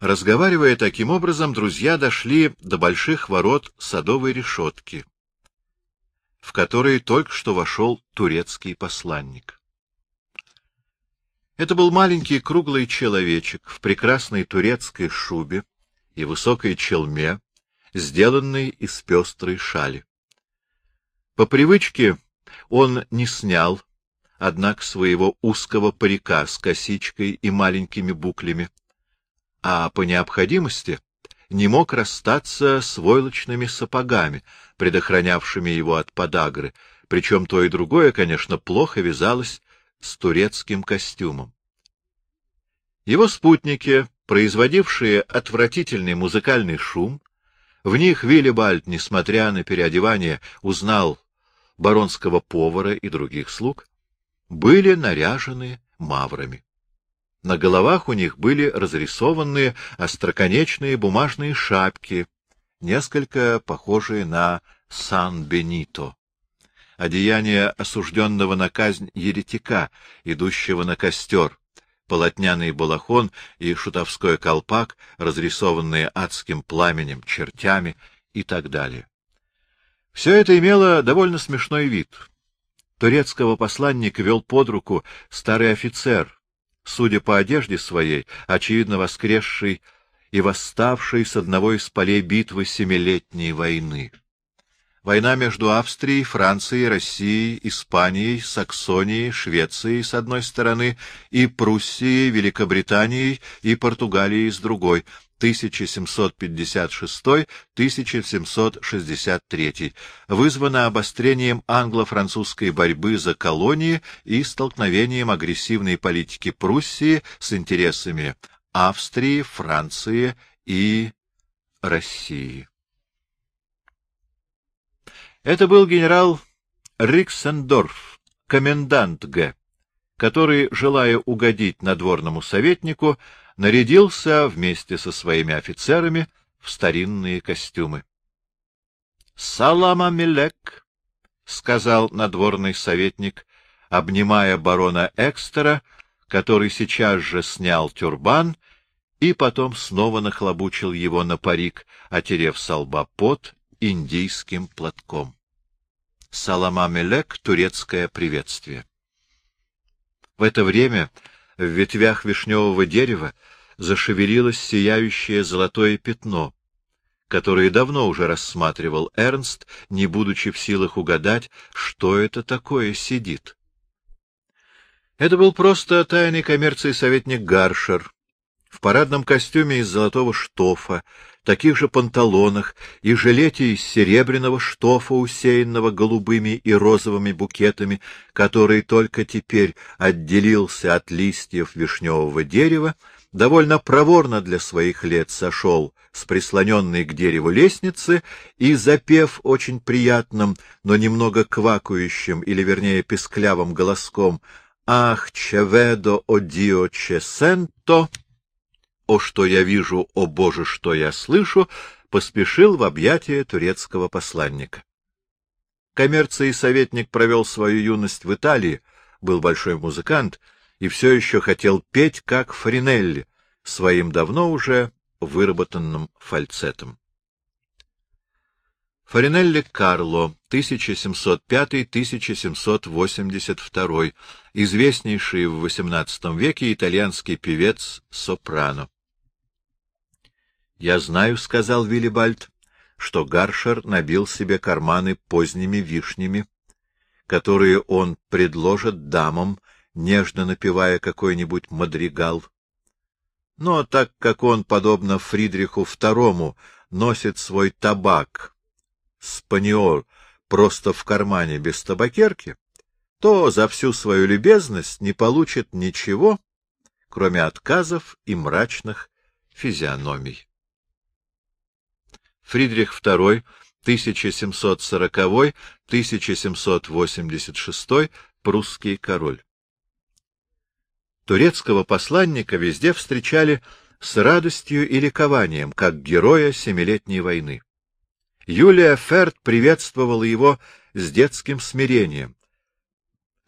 Разговаривая таким образом, друзья дошли до больших ворот садовой решетки, в которые только что вошел турецкий посланник. Это был маленький круглый человечек в прекрасной турецкой шубе и высокой челме, сделанной из пестрой шали. По привычке он не снял, однако, своего узкого парика с косичкой и маленькими буклями, а по необходимости не мог расстаться с войлочными сапогами, предохранявшими его от подагры, причем то и другое, конечно, плохо вязалось с турецким костюмом. Его спутники, производившие отвратительный музыкальный шум, в них Виллибальд, несмотря на переодевание, узнал баронского повара и других слуг, были наряжены маврами. На головах у них были разрисованные остроконечные бумажные шапки, несколько похожие на Сан-Бенито. Одеяние осужденного на казнь еретика, идущего на костер, полотняный балахон и шутовской колпак, разрисованные адским пламенем, чертями и так далее. Все это имело довольно смешной вид. Турецкого посланника вел под руку старый офицер, судя по одежде своей, очевидно воскресший и восставший с одного из полей битвы Семилетней войны. Война между Австрией, Францией, Россией, Испанией, Саксонией, Швецией с одной стороны и Пруссией, Великобританией и Португалией с другой, 1756-1763, вызвана обострением англо-французской борьбы за колонии и столкновением агрессивной политики Пруссии с интересами Австрии, Франции и России. Это был генерал Риксендорф, комендант Г., который, желая угодить надворному советнику, нарядился вместе со своими офицерами в старинные костюмы. — Салама Мелек, — сказал надворный советник, обнимая барона Экстера, который сейчас же снял тюрбан и потом снова нахлобучил его на парик, отерев со лба пот индийским платком. Салама Мелек — турецкое приветствие. В это время в ветвях вишневого дерева зашевелилось сияющее золотое пятно, которое давно уже рассматривал Эрнст, не будучи в силах угадать, что это такое сидит. Это был просто тайный коммерции советник Гаршер парадном костюме из золотого штофа, таких же панталонах и жилете из серебряного штофа, усеянного голубыми и розовыми букетами, который только теперь отделился от листьев вишневого дерева, довольно проворно для своих лет сошел с прислоненной к дереву лестницы и, запев очень приятным, но немного квакающим, или вернее песклявым голоском «Ах, чеведо одио чесенто!» «О, что я вижу, о Боже, что я слышу!» поспешил в объятия турецкого посланника. Коммерции советник провел свою юность в Италии, был большой музыкант и все еще хотел петь, как Фаринелли, своим давно уже выработанным фальцетом. Фаринелли Карло, 1705-1782, известнейший в XVIII веке итальянский певец-сопрано. Я знаю, — сказал Виллибальд, — что Гаршер набил себе карманы поздними вишнями, которые он предложит дамам, нежно напевая какой-нибудь мадригал. Но так как он, подобно Фридриху II, носит свой табак, спаниор, просто в кармане без табакерки, то за всю свою любезность не получит ничего, кроме отказов и мрачных физиономий. Фридрих II, 1740-1786, прусский король. Турецкого посланника везде встречали с радостью и ликованием, как героя Семилетней войны. Юлия Ферд приветствовала его с детским смирением.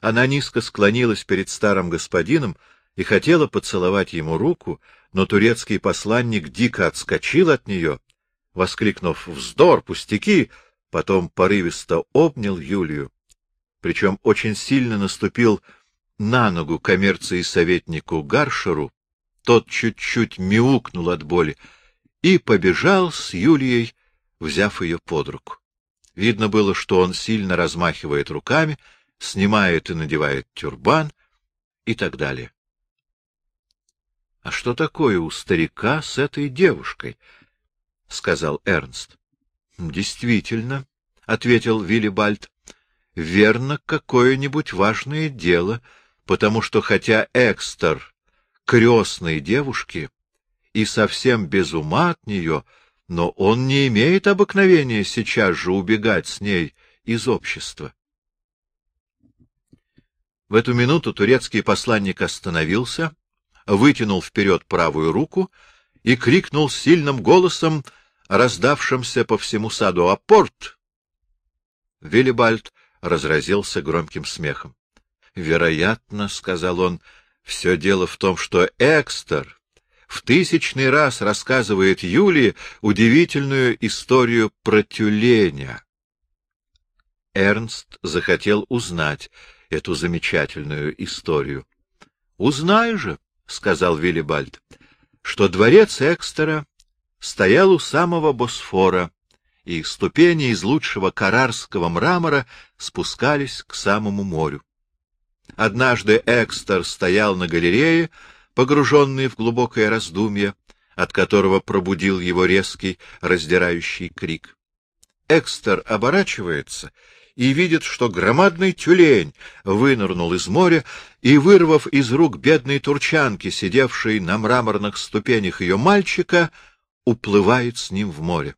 Она низко склонилась перед старым господином и хотела поцеловать ему руку, но турецкий посланник дико отскочил от нее, воскликнув «Вздор, пустяки!», потом порывисто обнял Юлию, причем очень сильно наступил на ногу коммерции советнику Гаршеру, тот чуть-чуть мяукнул от боли и побежал с Юлией, взяв ее под руку. Видно было, что он сильно размахивает руками, снимает и надевает тюрбан и так далее. — А что такое у старика с этой девушкой? — сказал Эрнст. — Действительно, — ответил Виллибальд, — верно, какое-нибудь важное дело, потому что хотя Экстер крестной девушки и совсем без ума от нее, — но он не имеет обыкновения сейчас же убегать с ней из общества. В эту минуту турецкий посланник остановился, вытянул вперед правую руку и крикнул сильным голосом, раздавшимся по всему саду «Апорт!». Виллибальд разразился громким смехом. — Вероятно, — сказал он, — все дело в том, что Экстер в тысячный раз рассказывает Юлии удивительную историю про тюленя. Эрнст захотел узнать эту замечательную историю. — Узнай же, — сказал Виллибальд, — что дворец Экстера стоял у самого Босфора, и ступени из лучшего карарского мрамора спускались к самому морю. Однажды Экстер стоял на галерее, погруженный в глубокое раздумье, от которого пробудил его резкий, раздирающий крик. Экстер оборачивается и видит, что громадный тюлень вынырнул из моря и, вырвав из рук бедной турчанки, сидевшей на мраморных ступенях ее мальчика, уплывает с ним в море.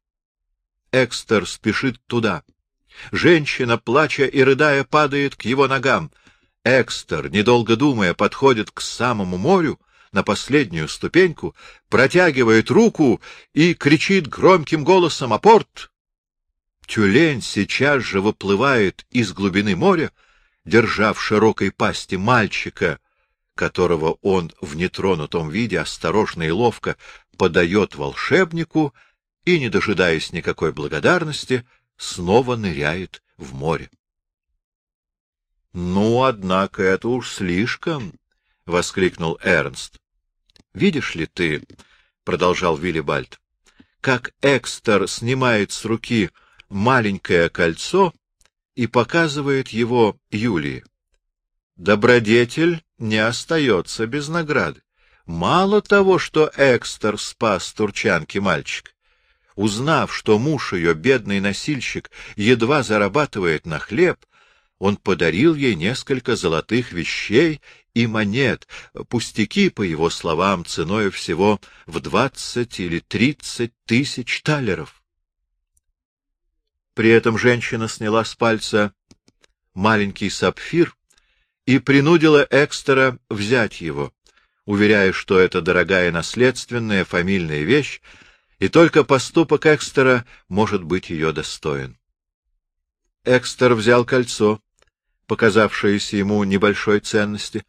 Экстер спешит туда. Женщина, плача и рыдая, падает к его ногам. Экстер, недолго думая, подходит к самому морю на последнюю ступеньку, протягивает руку и кричит громким голосом «Апорт!». Тюлень сейчас же выплывает из глубины моря, держа в широкой пасти мальчика, которого он в нетронутом виде осторожно и ловко подает волшебнику и, не дожидаясь никакой благодарности, снова ныряет в море. — Ну, однако, это уж слишком, — воскликнул Эрнст. — Видишь ли ты, — продолжал Виллибальд, — как Экстер снимает с руки маленькое кольцо и показывает его Юлии. Добродетель не остается без награды. Мало того, что Экстер спас турчанки мальчик, узнав, что муж ее, бедный носильщик, едва зарабатывает на хлеб, он подарил ей несколько золотых вещей и монет, пустяки, по его словам, ценой всего в двадцать или тридцать тысяч талеров. При этом женщина сняла с пальца маленький сапфир и принудила Экстера взять его, уверяя, что это дорогая наследственная фамильная вещь, и только поступок Экстера может быть ее достоин. Экстер взял кольцо, показавшееся ему небольшой ценности,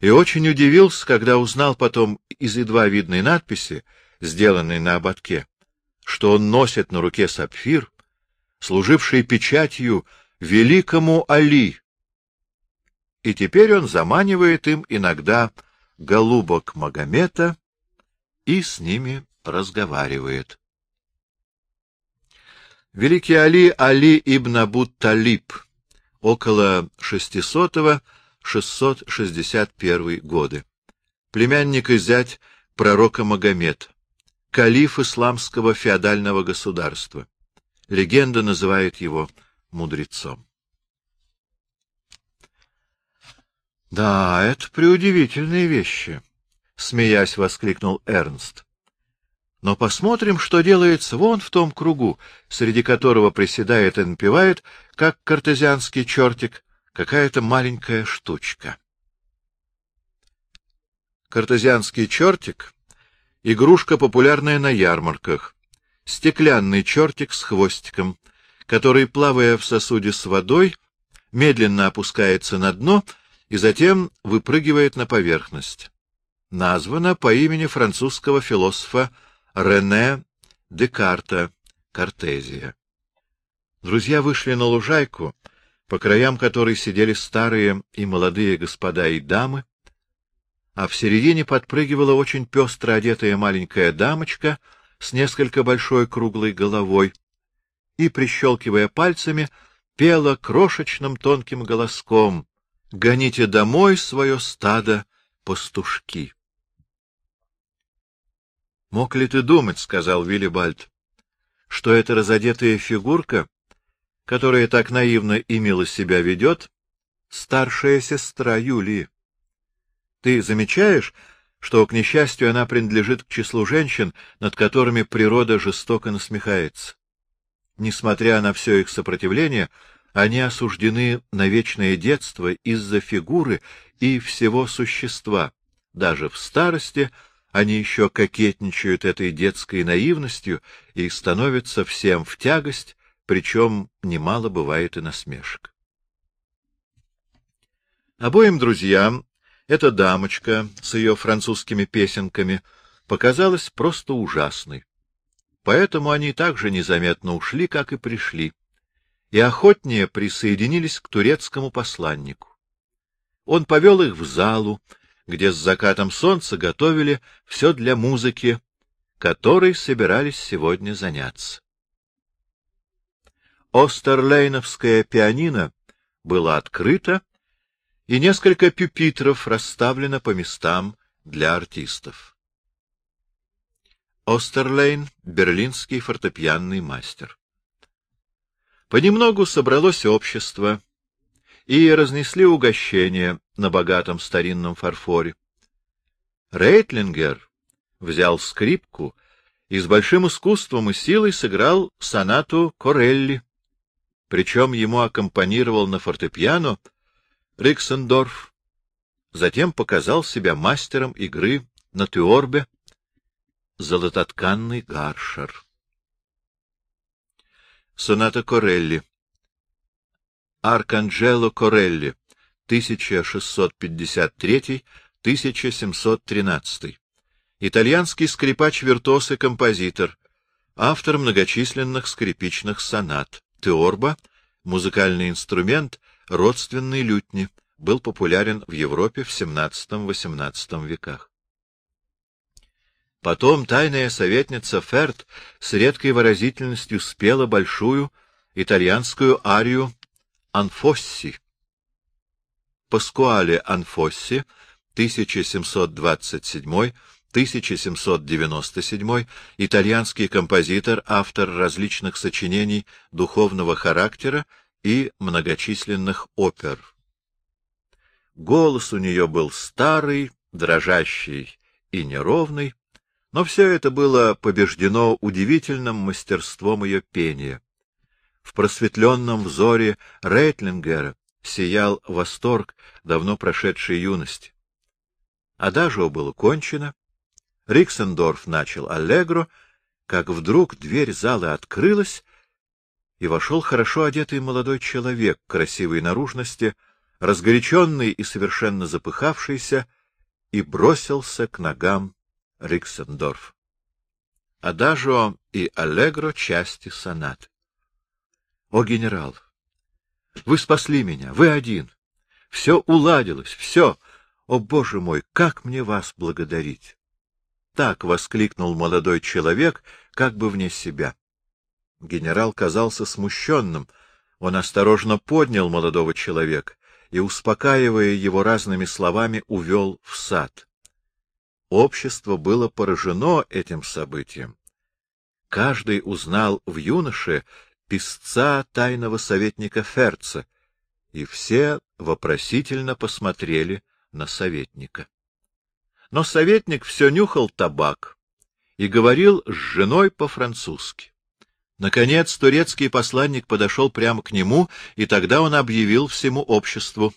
и очень удивился, когда узнал потом из едва видной надписи, сделанной на ободке, что он носит на руке сапфир, служивший печатью великому Али. И теперь он заманивает им иногда голубок Магомета и с ними разговаривает. Великий Али Али ибн Абу Талиб — около 600-661 годы. Племянник и зять пророка Магомед, калиф исламского феодального государства. Легенда называет его мудрецом. — Да, это преудивительные вещи, — смеясь воскликнул Эрнст. Но посмотрим, что делается вон в том кругу, среди которого приседает и напевает, как картезианский чертик, какая-то маленькая штучка. Картезианский чертик — игрушка, популярная на ярмарках. Стеклянный чертик с хвостиком, который, плавая в сосуде с водой, медленно опускается на дно и затем выпрыгивает на поверхность. Названа по имени французского философа Рене Декарта Картезия. Друзья вышли на лужайку, по краям которой сидели старые и молодые господа и дамы, а в середине подпрыгивала очень пестро одетая маленькая дамочка с несколько большой круглой головой и, прищелкивая пальцами, пела крошечным тонким голоском «Гоните домой свое стадо, пастушки». «Мог ли ты думать, — сказал Виллибальд, — что эта разодетая фигурка которая так наивно и мило себя ведет, старшая сестра Юлии. Ты замечаешь, что, к несчастью, она принадлежит к числу женщин, над которыми природа жестоко насмехается. Несмотря на все их сопротивление, они осуждены на вечное детство из-за фигуры и всего существа. Даже в старости они еще кокетничают этой детской наивностью и становятся всем в тягость, причем немало бывает и насмешек. Обоим друзьям эта дамочка с ее французскими песенками показалась просто ужасной. Поэтому они так же незаметно ушли, как и пришли, и охотнее присоединились к турецкому посланнику. Он повел их в залу, где с закатом солнца готовили все для музыки, которой собирались сегодня заняться. Остерлейновское пианино было открыто, и несколько пюпитров расставлено по местам для артистов. Остерлейн — берлинский фортепианный мастер. Понемногу собралось общество, и разнесли угощения на богатом старинном фарфоре. Рейтлингер взял скрипку и с большим искусством и силой сыграл сонату Корелли, причем ему аккомпанировал на фортепиано Риксендорф, затем показал себя мастером игры на тюорбе золототканный гаршер. Соната Корелли. Арканджело Корелли. 1653-1713 Итальянский скрипач-виртуоз и композитор, автор многочисленных скрипичных сонат. Теорба, музыкальный инструмент, родственный лютни, был популярен в Европе в XVII-XVIII веках. Потом тайная советница Ферт с редкой выразительностью спела большую итальянскую арию «Анфосси». Паскуале Анфосси, 1727 1797, итальянский композитор, автор различных сочинений духовного характера и многочисленных опер. Голос у нее был старый, дрожащий и неровный, но все это было побеждено удивительным мастерством ее пения. В просветленном взоре Рейтлингера сиял восторг давно прошедшей юности. Адажио было кончено, Риксендорф начал аллегро, как вдруг дверь зала открылась, и вошел хорошо одетый молодой человек красивой наружности, разгоряченный и совершенно запыхавшийся, и бросился к ногам Риксендорф. Адажио и аллегро — части сонат. О, генерал! Вы спасли меня, вы один. Все уладилось, все. О, боже мой, как мне вас благодарить! так! — воскликнул молодой человек, как бы вне себя. Генерал казался смущенным. Он осторожно поднял молодого человека и, успокаивая его разными словами, увел в сад. Общество было поражено этим событием. Каждый узнал в юноше писца тайного советника Ферца, и все вопросительно посмотрели на советника. Но советник все нюхал табак и говорил с женой по-французски. Наконец турецкий посланник подошел прямо к нему, и тогда он объявил всему обществу.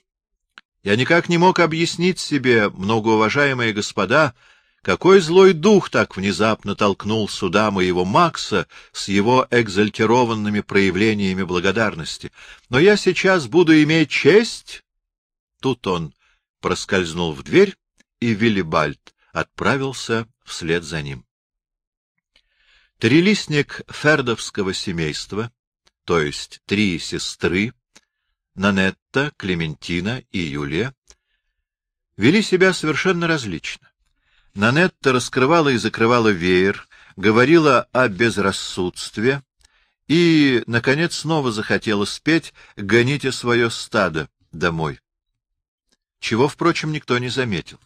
Я никак не мог объяснить себе, многоуважаемые господа, какой злой дух так внезапно толкнул сюда моего Макса с его экзальтированными проявлениями благодарности. Но я сейчас буду иметь честь... Тут он проскользнул в дверь, и Виллибальд отправился вслед за ним. Трилистник фердовского семейства, то есть три сестры, Нанетта, Клементина и Юлия, вели себя совершенно различно. Нанетта раскрывала и закрывала веер, говорила о безрассудстве и, наконец, снова захотела спеть «Гоните свое стадо домой», чего, впрочем, никто не заметил.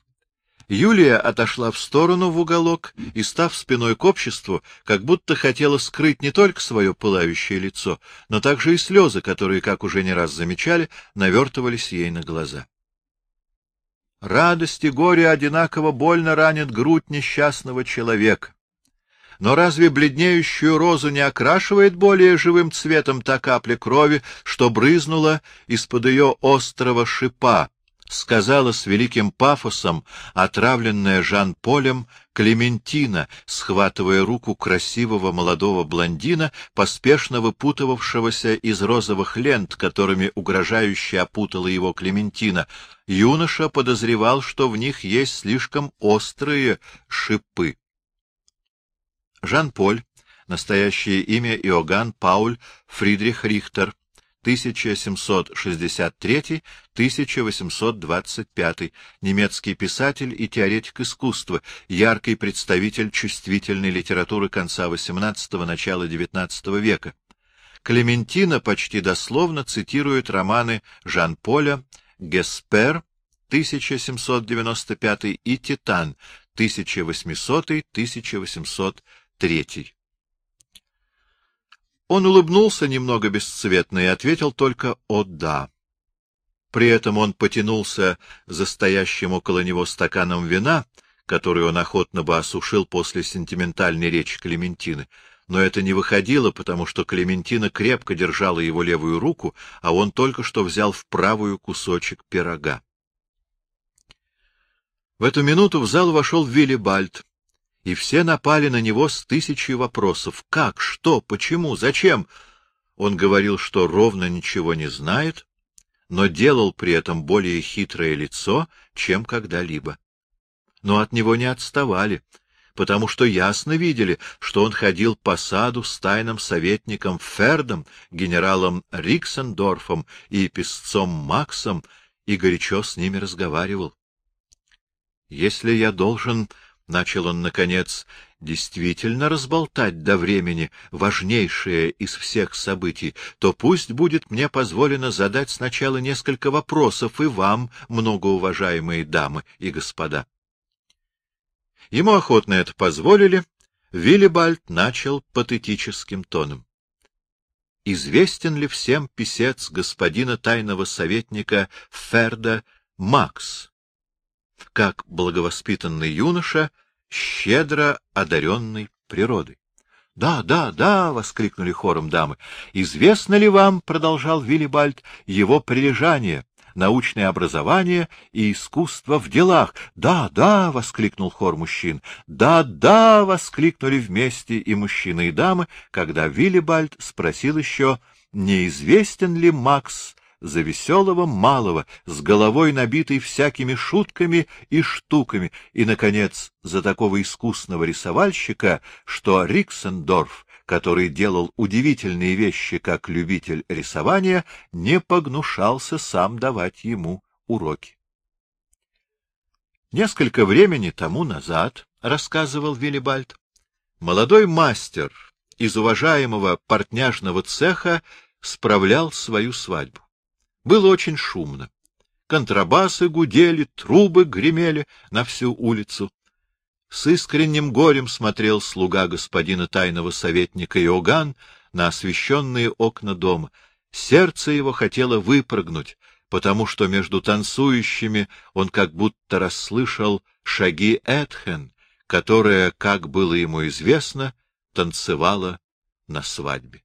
Юлия отошла в сторону в уголок и, став спиной к обществу, как будто хотела скрыть не только свое пылающее лицо, но также и слезы, которые, как уже не раз замечали, навертывались ей на глаза. Радость и горе одинаково больно ранят грудь несчастного человека. Но разве бледнеющую розу не окрашивает более живым цветом та капля крови, что брызнула из-под ее острого шипа, сказала с великим пафосом отравленная Жан-Полем Клементина, схватывая руку красивого молодого блондина, поспешно выпутывавшегося из розовых лент, которыми угрожающе опутала его Клементина. Юноша подозревал, что в них есть слишком острые шипы. Жан-Поль, настоящее имя Иоганн Пауль Фридрих Рихтер, 1763-1825, немецкий писатель и теоретик искусства, яркий представитель чувствительной литературы конца XVIII – начала XIX века. Клементина почти дословно цитирует романы Жан-Поля «Геспер» 1795 и «Титан» 1800-1803. Он улыбнулся немного бесцветно и ответил только «О, да». При этом он потянулся за стоящим около него стаканом вина, который он охотно бы осушил после сентиментальной речи Клементины, но это не выходило, потому что Клементина крепко держала его левую руку, а он только что взял в правую кусочек пирога. В эту минуту в зал вошел Виллибальд и все напали на него с тысячей вопросов. Как? Что? Почему? Зачем? Он говорил, что ровно ничего не знает, но делал при этом более хитрое лицо, чем когда-либо. Но от него не отставали, потому что ясно видели, что он ходил по саду с тайным советником Фердом, генералом Риксендорфом и песцом Максом, и горячо с ними разговаривал. Если я должен — начал он, наконец, — действительно разболтать до времени важнейшее из всех событий, то пусть будет мне позволено задать сначала несколько вопросов и вам, многоуважаемые дамы и господа. Ему охотно это позволили, Виллибальд начал патетическим тоном. Известен ли всем писец господина тайного советника Ферда Макс? Как благовоспитанный юноша, щедро одаренный природой. — Да, да, да! — воскликнули хором дамы. — Известно ли вам, — продолжал Виллибальд, — его прилежание, научное образование и искусство в делах? — Да, да! — воскликнул хор мужчин. — Да, да! — воскликнули вместе и мужчины, и дамы, когда Виллибальд спросил еще, неизвестен ли Макс за веселого малого, с головой набитой всякими шутками и штуками, и, наконец, за такого искусного рисовальщика, что Риксендорф, который делал удивительные вещи как любитель рисования, не погнушался сам давать ему уроки. Несколько времени тому назад, — рассказывал Виллибальд, — молодой мастер из уважаемого портняжного цеха справлял свою свадьбу. Было очень шумно. Контрабасы гудели, трубы гремели на всю улицу. С искренним горем смотрел слуга господина тайного советника Иоганн на освещенные окна дома. Сердце его хотело выпрыгнуть, потому что между танцующими он как будто расслышал шаги Эдхен, которая, как было ему известно, танцевала на свадьбе.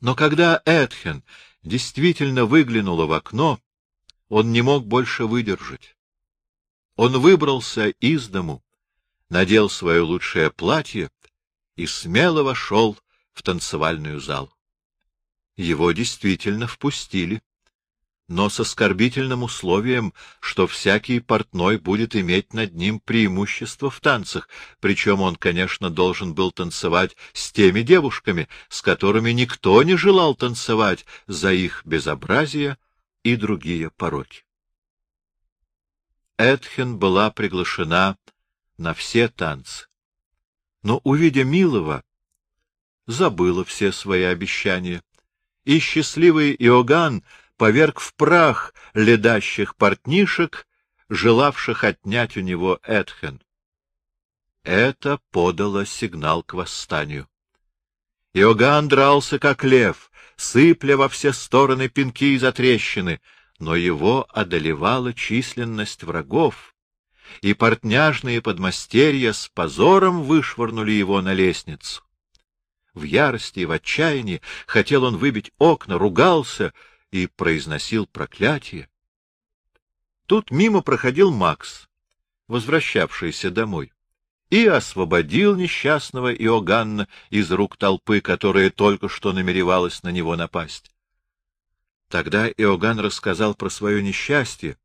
Но когда Эдхен действительно выглянула в окно, он не мог больше выдержать. Он выбрался из дому, надел свое лучшее платье и смело вошел в танцевальную залу. Его действительно впустили. Но с оскорбительным условием, что всякий портной будет иметь над ним преимущество в танцах, причем он, конечно, должен был танцевать с теми девушками, с которыми никто не желал танцевать за их безобразие и другие пороки. Эдхен была приглашена на все танцы, но, увидя Милова, забыла все свои обещания, и счастливый Иоганн поверг в прах ледащих портнишек, желавших отнять у него Эдхен. Это подало сигнал к восстанию. Иоганн дрался, как лев, сыпля во все стороны пинки и затрещины, но его одолевала численность врагов, и портняжные подмастерья с позором вышвырнули его на лестницу. В ярости и в отчаянии хотел он выбить окна, ругался — и произносил проклятие. Тут мимо проходил Макс, возвращавшийся домой, и освободил несчастного Иоганна из рук толпы, которая только что намеревалась на него напасть. Тогда Иоганн рассказал про свое несчастье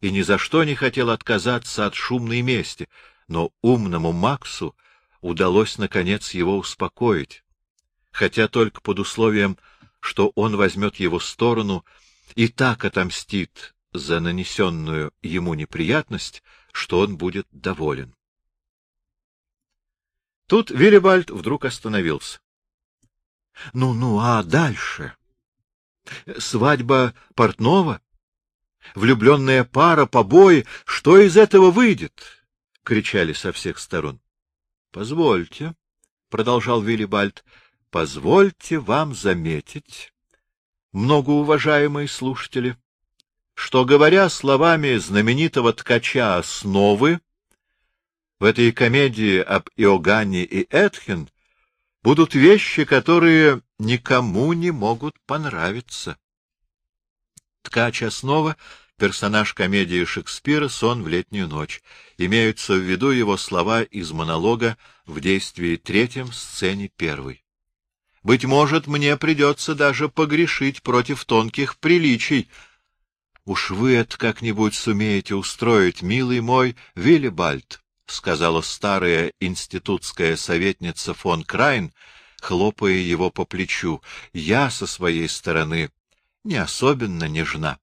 и ни за что не хотел отказаться от шумной мести, но умному Максу удалось, наконец, его успокоить, хотя только под условием что он возьмет его сторону и так отомстит за нанесенную ему неприятность, что он будет доволен. Тут Виллибальд вдруг остановился. Ну, — Ну-ну, а дальше? Свадьба портного? Влюбленная пара, побои, что из этого выйдет? — кричали со всех сторон. — Позвольте, — продолжал Виллибальд, Позвольте вам заметить, многоуважаемые слушатели, что, говоря словами знаменитого ткача «Основы», в этой комедии об Иоганне и Эдхен будут вещи, которые никому не могут понравиться. Ткач «Основа» — персонаж комедии Шекспира «Сон в летнюю ночь». Имеются в виду его слова из монолога в действии третьем сцене первой. Быть может, мне придется даже погрешить против тонких приличий. Уж вы это как-нибудь сумеете устроить, милый мой Виллибальд, — сказала старая институтская советница фон Крайн, хлопая его по плечу. Я со своей стороны не особенно нежна.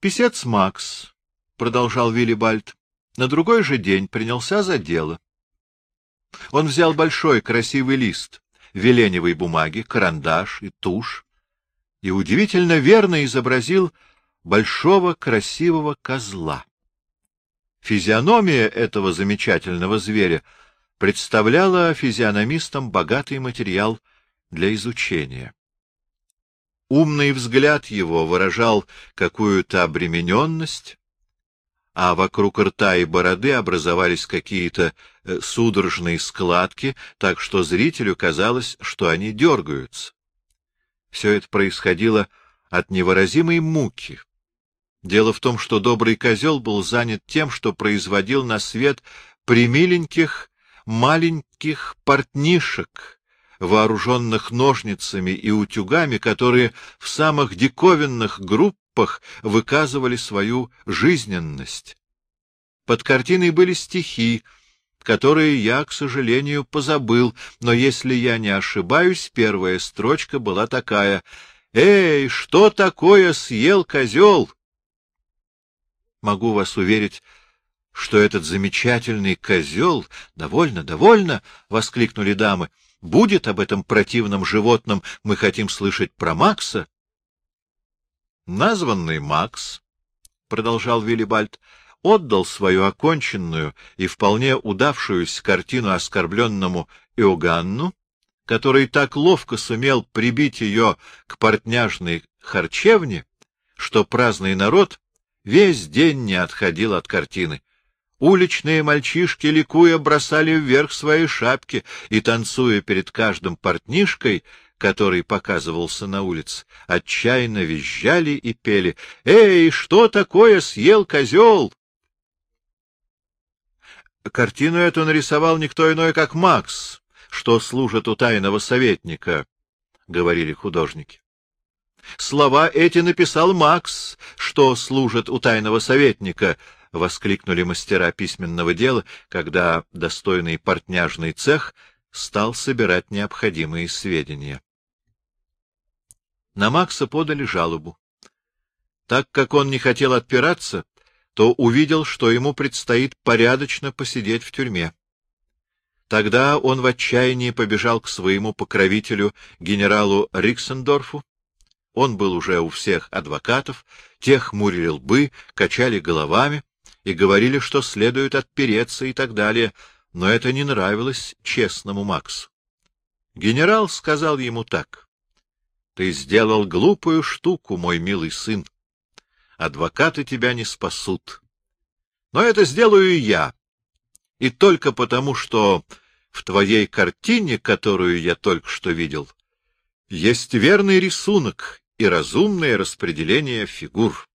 Писец Макс, — продолжал Виллибальд, — на другой же день принялся за дело. Он взял большой красивый лист — веленевой бумаги, карандаш и тушь, и удивительно верно изобразил большого красивого козла. Физиономия этого замечательного зверя представляла физиономистам богатый материал для изучения. Умный взгляд его выражал какую-то обремененность, а вокруг рта и бороды образовались какие-то э, судорожные складки, так что зрителю казалось, что они дергаются. Все это происходило от невыразимой муки. Дело в том, что добрый козел был занят тем, что производил на свет примиленьких маленьких портнишек, вооруженных ножницами и утюгами, которые в самых диковинных группах выказывали свою жизненность. Под картиной были стихи, которые я, к сожалению, позабыл, но если я не ошибаюсь, первая строчка была такая «Эй, что такое съел козел?» Могу вас уверить, что этот замечательный козел... — Довольно, довольно! — воскликнули дамы. — Будет об этом противном животном, мы хотим слышать про Макса. Названный Макс, — продолжал Виллибальд, — отдал свою оконченную и вполне удавшуюся картину оскорбленному Иоганну, который так ловко сумел прибить ее к портняжной харчевне, что праздный народ весь день не отходил от картины. Уличные мальчишки, ликуя, бросали вверх свои шапки и, танцуя перед каждым портнишкой, который показывался на улице, отчаянно визжали и пели «Эй, что такое съел козел?» Картину эту нарисовал никто иной, как Макс, что служит у тайного советника, — говорили художники. Слова эти написал Макс, что служит у тайного советника, — воскликнули мастера письменного дела, когда достойный портняжный цех стал собирать необходимые сведения. На Макса подали жалобу. Так как он не хотел отпираться, то увидел, что ему предстоит порядочно посидеть в тюрьме. Тогда он в отчаянии побежал к своему покровителю, генералу Риксендорфу. Он был уже у всех адвокатов, те хмурили лбы, качали головами и говорили, что следует отпереться и так далее, но это не нравилось честному Максу. Генерал сказал ему так. — Ты сделал глупую штуку, мой милый сын. Адвокаты тебя не спасут. Но это сделаю я, и только потому, что в твоей картине, которую я только что видел, есть верный рисунок и разумное распределение фигур.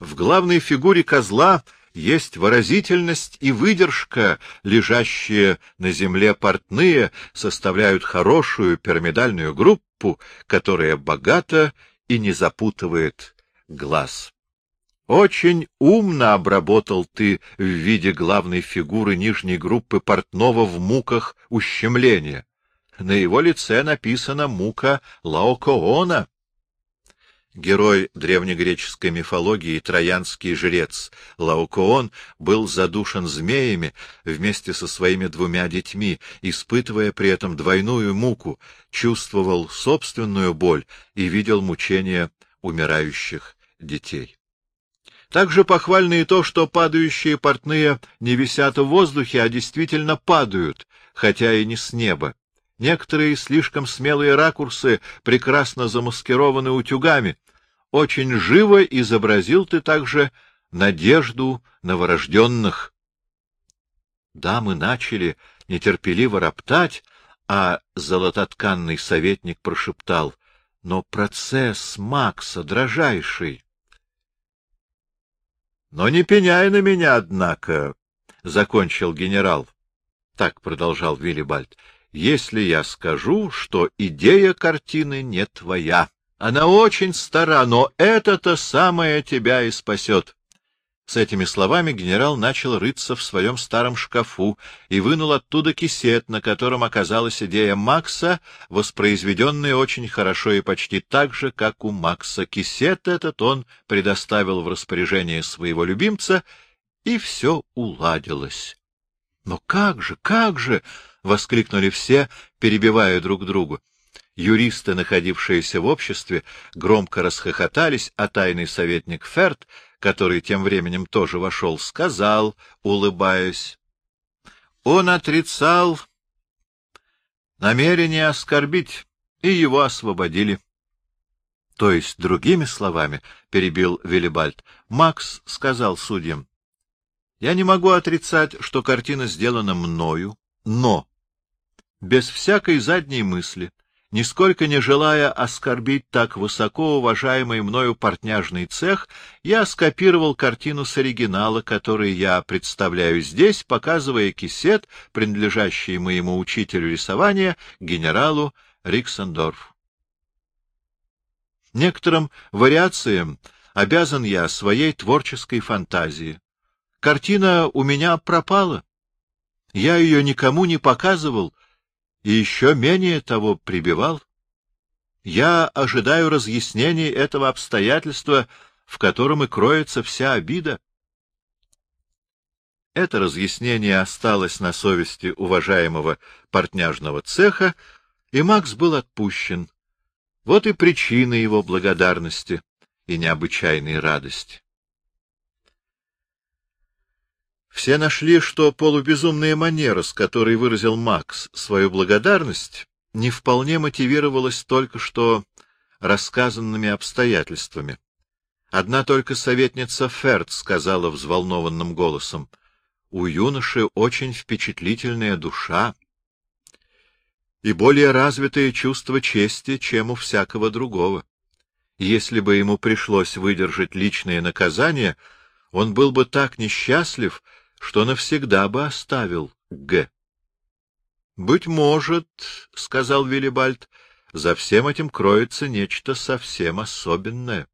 В главной фигуре козла есть выразительность и выдержка, лежащие на земле портные, составляют хорошую пирамидальную группу, которая богата и не запутывает глаз. Очень умно обработал ты в виде главной фигуры нижней группы портного в муках ущемления. На его лице написана мука Лаокоона. Герой древнегреческой мифологии, троянский жрец Лаокоон, был задушен змеями вместе со своими двумя детьми, испытывая при этом двойную муку, чувствовал собственную боль и видел мучения умирающих детей. Также похвально и то, что падающие портные не висят в воздухе, а действительно падают, хотя и не с неба. Некоторые слишком смелые ракурсы прекрасно замаскированы утюгами. Очень живо изобразил ты также надежду новорожденных. Дамы начали нетерпеливо роптать, а золототканный советник прошептал, — Но процесс Макса, дрожайший! — Но не пеняй на меня, однако, — закончил генерал. Так продолжал Виллибальд. — Если я скажу, что идея картины не твоя, она очень стара, но это-то самое тебя и спасет. С этими словами генерал начал рыться в своем старом шкафу и вынул оттуда кисет, на котором оказалась идея Макса, воспроизведенная очень хорошо и почти так же, как у Макса. Кисет этот он предоставил в распоряжение своего любимца, и все уладилось. — Но как же, как же! — воскликнули все, перебивая друг друга. Юристы, находившиеся в обществе, громко расхохотались, а тайный советник Ферд — который тем временем тоже вошел, сказал, улыбаясь. Он отрицал намерение оскорбить, и его освободили. То есть, другими словами, — перебил Виллибальд, — Макс сказал судьям, — я не могу отрицать, что картина сделана мною, но без всякой задней мысли Нисколько не желая оскорбить так высоко уважаемый мною портняжный цех, я скопировал картину с оригинала, который я представляю здесь, показывая кисет, принадлежащий моему учителю рисования, генералу Риксендорфу. Некоторым вариациям обязан я своей творческой фантазии. Картина у меня пропала. Я ее никому не показывал, и еще менее того прибивал. Я ожидаю разъяснений этого обстоятельства, в котором и кроется вся обида. Это разъяснение осталось на совести уважаемого портняжного цеха, и Макс был отпущен. Вот и причина его благодарности и необычайной радости. Все нашли, что полубезумная манера, с которой выразил Макс свою благодарность, не вполне мотивировалась только что рассказанными обстоятельствами. Одна только советница Ферд сказала взволнованным голосом, «У юноши очень впечатлительная душа и более развитое чувство чести, чем у всякого другого. Если бы ему пришлось выдержать личное наказание, он был бы так несчастлив, что навсегда бы оставил Г. — Быть может, — сказал Виллибальд, — За всем этим кроется нечто совсем особенное.